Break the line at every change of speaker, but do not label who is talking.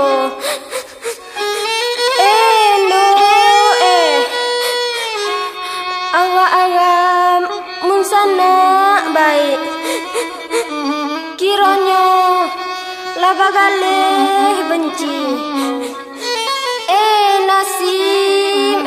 apa Eno eh. eh. Awak-awak mun sana baik. Kironyo laba kali benci. Eh nasib